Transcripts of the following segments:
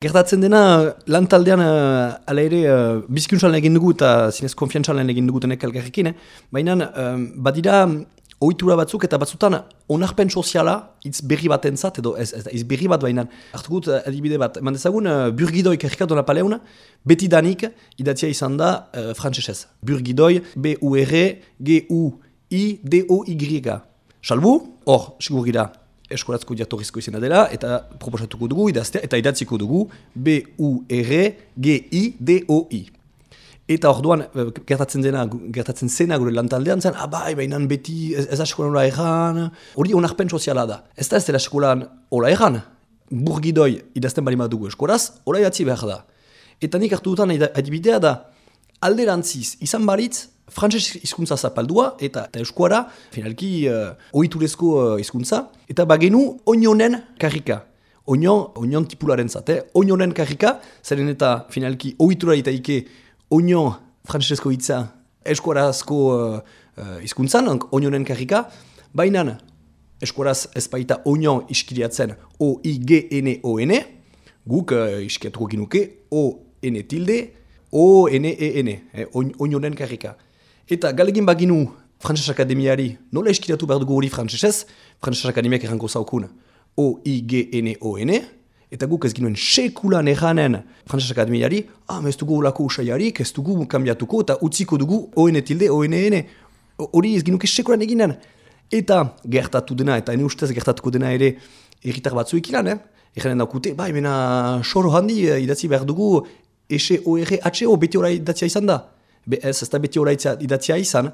Gertatzen dena, lan taldean uh, ala ere uh, bizkuntzalan egin dugu eta zinez konfiantzalan egin dugu tenek elgarrekin, eh? baina um, badira ohitura batzuk eta batzutan onarpen soziala hitz berri bat entzat, edo ez, ez, ez berri bat baina hartu gut uh, adibide bat, eman dezagun uh, burgidoi kerrikatu napaleuna, beti danik idatzia izan da uh, frantzesez. Burgidoi, B-U-R-G-U-I-D-O-Y. Salbu, hor, sigur gira, eskolatzko jatorrizko izena dela, eta proposatuko dugu idaztea, eta idatziko dugu B-U-R-G-I-D-O-I. Eta orduan, eh, gertatzen dena, gertatzen zena gure lantaldean zen, abai, ah, bainan beti ez, ez eskolan hori erran, hori onarpen soziala da. Ez da ez dela eskolan hori erran, burgidoi idazten bali dugu eskolaz, hori idatzi behar da. Eta nik hartu dutan adibidea da, alderantziz, izan baritz, frantses hizkuntza zapaldua eta, eta eskuara, finalki, uh, ohiturezko uh, hizkuntza, eta bagenu oinonen karrika. Oinon, oinon tipularen zate, oinonen karrika, zeren eta finalki ohitura eta ike oinon frantsesko hitza eskuarazko uh, uh, hizkuntzan, oinonen karrika, baina eskuaraz ez baita oinon iskiriatzen O-I-G-N-O-N, guk uh, iskiatuko ginuke O-N tilde, O-N-E-N, eh, oinonen karrika. Eta galegin baginu Frantses Akademiari nola eskiratu behar dugu hori frantsesez, Frantses Akademiak erranko zaukun O-I-G-N-O-N, eta guk ez ginuen sekulan erranen Frantses Akademiari, ah, ez dugu olako usaiarik, ez dugu kambiatuko, eta utziko dugu O-N tilde, O-N-N. Hori ez ginuke sekulan eginen. Eta gertatu dena, eta ene ustez gertatuko dena ere erritar batzu ikilan, eh? Erranen daukute, bai, mena soro handi eh, idatzi behar dugu, S-O-R-H-O, beti horai idatzia izan da be ez, ez da beti hori idatzia izan,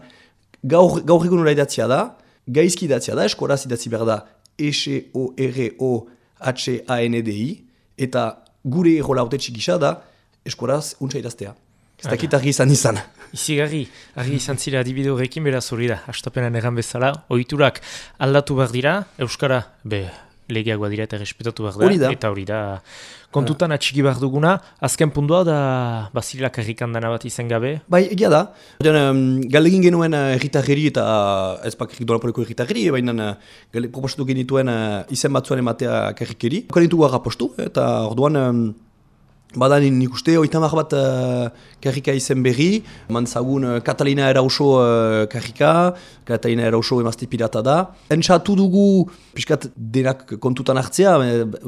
gaur, gaur egun idatzia da, gaizki idatzia da, eskoraz idatzi behar da, E-S-O-R-O-H-A-N-D-I, eta gure errola haute txikisa da, eskoraz untsa idaztea. Ez dakit argi izan izan. Izi garri, argi izan zira adibide horrekin beraz hori da, astapenan egan bezala, ohiturak aldatu behar dira, Euskara, be, legeagoa dira eta respetatu behar da, eta hori da, kontutan atxiki behar duguna, azken puntua da bazirila karrikan dana bat izan gabe? Bai, egia da. Um, galegin genuen uh, erritarri eta uh, ez bakrik dolaporeko erritarri, baina uh, proposatu genituen uh, izen batzuan ematea karrikeri. Kalitu gara postu, eta orduan... Um, Badan nik uste, oita bat uh, karrika izen berri, mantzagun uh, Katalina Erauso uh, karrika, Katalina Erauso emazte pirata da. Entzatu dugu, piskat denak kontutan hartzea,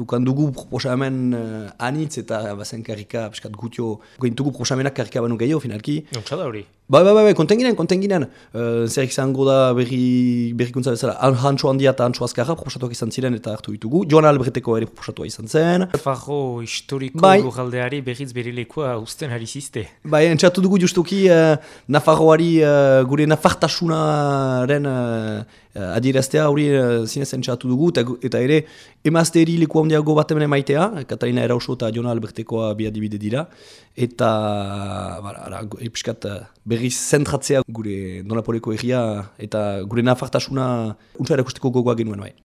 ukan dugu proposamen uh, anitz eta bazen karrika, piskat gutio, dugu proposamenak karrika banu gehiago, finalki. Nontsa da hori? Bai, bai, bai, bai, konten ginen, konten ginen. Uh, zer izango da berri, berrikuntza bezala, hantxo handia eta hantxo azkarra proposatuak izan ziren eta hartu ditugu. Joan Albreteko ere proposatua izan zen. Farro historiko bai. Lujaldeari berriz berrilekoa usten ari ziste. Bai, entzatu dugu justuki uh, Nafarroari uh, gure nafartasunaren uh, adieraztea hori uh, zinez entzatu dugu eta, eta ere emazte eri leku handiago bat emene maitea, Katarina Erauso eta Joan Albertekoa bi dira. Eta, bara, ara, episkat, berriz zentratzea gure Donapoleko egia eta gure nafartasuna untsa erakusteko gogoa genuen bai.